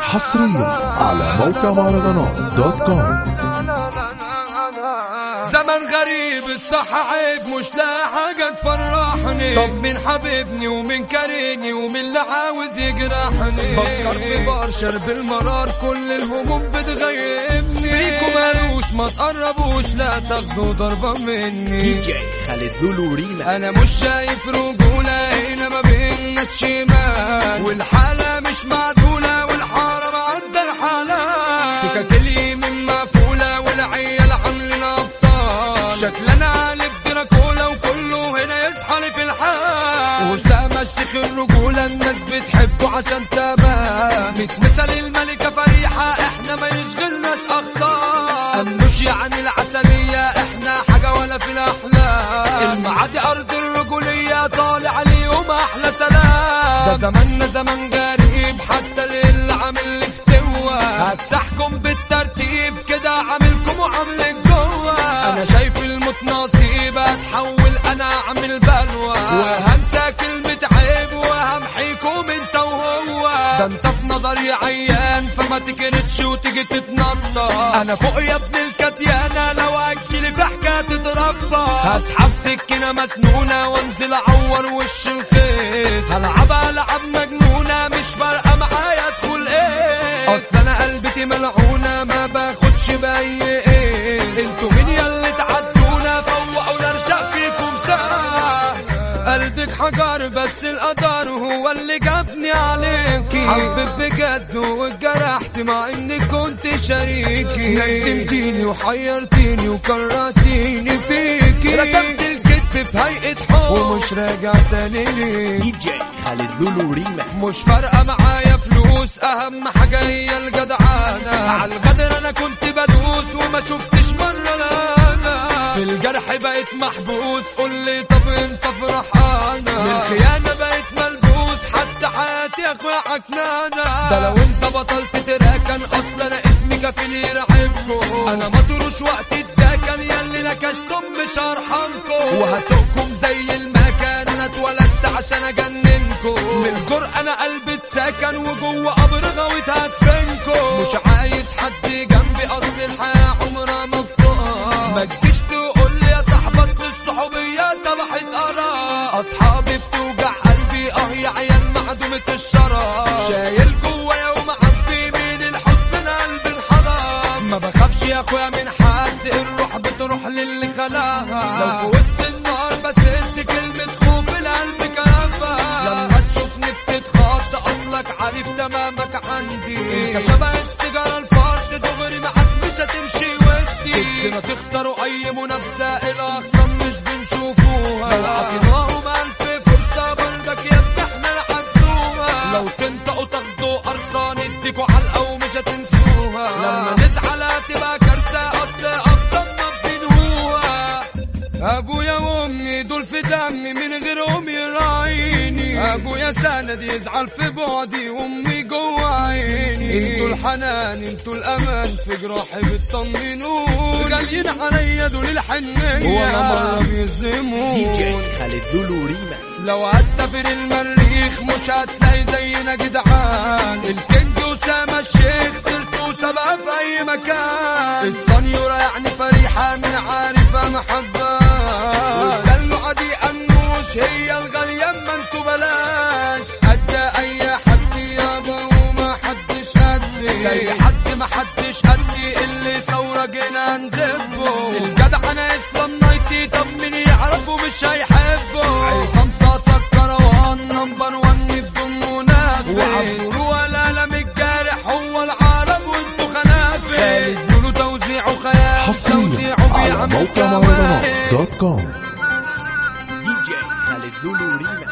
حصريا على موقع مهرجانات dot com. زمن غريب الصح عيب مش لاقي حاجة تفرحني. طب. مين حبيبني ومين كارهني ومين اللي عاوز يجرحني. بفكر في بار شرب المرار كل الهموم ما تقربوش لا تاخدوا ضربة مني. دي جي خالد لولو ريما أنا مش شايف رجولة هنا ما بين ناس شمال. والحالة مش معدولة والحارة معدى الحالات سكك اليمين مقفولة والعيال عاملين أبطال. شكلنا قلب دراكولا وكله هنا يصحى لي في الحال. وسام الشيخ الرجولة الناس بتحبه عشان تمام امنوش يعني العسلية إحنا حاجة ولا في الأحلام. المعادي أرض الرجولية طالع اليوم أحلى سلام. ده زماننا زمان غريب حتى اللي عامل لي استوى. هتسحكم بالترتيب كده عاملكم وعاملك جوه أنا شايف الموت نصيب هتحول أنا اعمل بلوى وهنسى كلمة عيب وهمحيكم أنت وهو. ده أنت في نظري عيان فما تكرتش وتيجي تتنطط. أنا فوق يا ابن الكتيانة لو اجيلي في حكاية تتربى. هسحب سكينة مسنونة وانزل اعور وش الخيط. هلعب العب مجنونة مش فارقة معايا ادخل إيه. اصل أنا قلبتي ملعونة ما باخدش بأي إيه. أنتوا مين ياللي حجر بس القدر هو اللي جابني عليكي حبيت بجد واتجرحت مع إني كنت شريكي ندمتيني وحيرتيني وكرهتيني فيكي ركبت الكتف في هيئة حب. ومش راجع تاني ليكي دي جي خالد لولو ريما. مش فارقة معايا فلوس أهم حاجة هي الجدعانة على الغدر أنا كنت بدوس وما شفتش مرة لا لا. في الجرح بقيت محبوس. قول لي طب أنت فرحانة من الخيانة بقيت ملبوس. حتى حياتي يا أخويا عكنانة ده لو أنت بطلت تراكن أصلا أنا اسمي كفيل يرعبكم أنا مطروش وقت الدكن ياللي نكشتم مش هرحمكم وهسوقكم زي المكان. أنا اتولدت عشان أجننكم من الجرأة أنا قلبي اتسكن. وجوه قبر غويت هدفنكم مش عايز حد جنبي. أصل الحياة عمرها ما بتقف يا أخويا من حد الروح بتروح للي خلاها. لو في وسط النار بس انت كلمة خوف القلب كلامها لما تشوفني بتتخض أصلك عارف تمامك عندي. انت شبه السيجارة الفرد دغري معاك مش هتمشي ودي. كنتنا تخسروا أي منافسة الأخصام أبويا وأمي دول في دمي من غيرهم يراعيني. أبويا سند يزعل في بعدي وأمي جوا عيني. أنتوا الحنان أنتوا الأمان في جراحي بتطمنوني. غاليين عليا دول الحنية. ولا مرة دول جم يظلموني خالد لولو ريما. لو هتسافر المريخ مش هتلاقي زينا جدعان. ال King أسامة الشيخ سرت وسبقة في أي مكان. الصنيورة يعني فريحة من دي أنوش هي الغالية أما أنتوا بلاش قد أي حد يابا وما حدش قدي أي حد ما حدش قدي اللي ثورة جينا ندبه الجدع أنا إسلام نايتي طب مين يعرفه؟ مش هيحبه. عصام صاصة كروان نمبر وان بدون منافس وعبدور ولا لم الجارح هو العرب وانتو خنافس خالد. له توزيع وخيال حصريا توزيعه بيعمل موقع كمان مهرجانات دوت كوم. 努努力吧